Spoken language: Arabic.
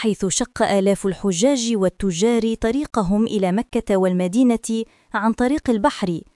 حيث شق آلاف الحجاج والتجار طريقهم إلى مكة والمدينة عن طريق البحر.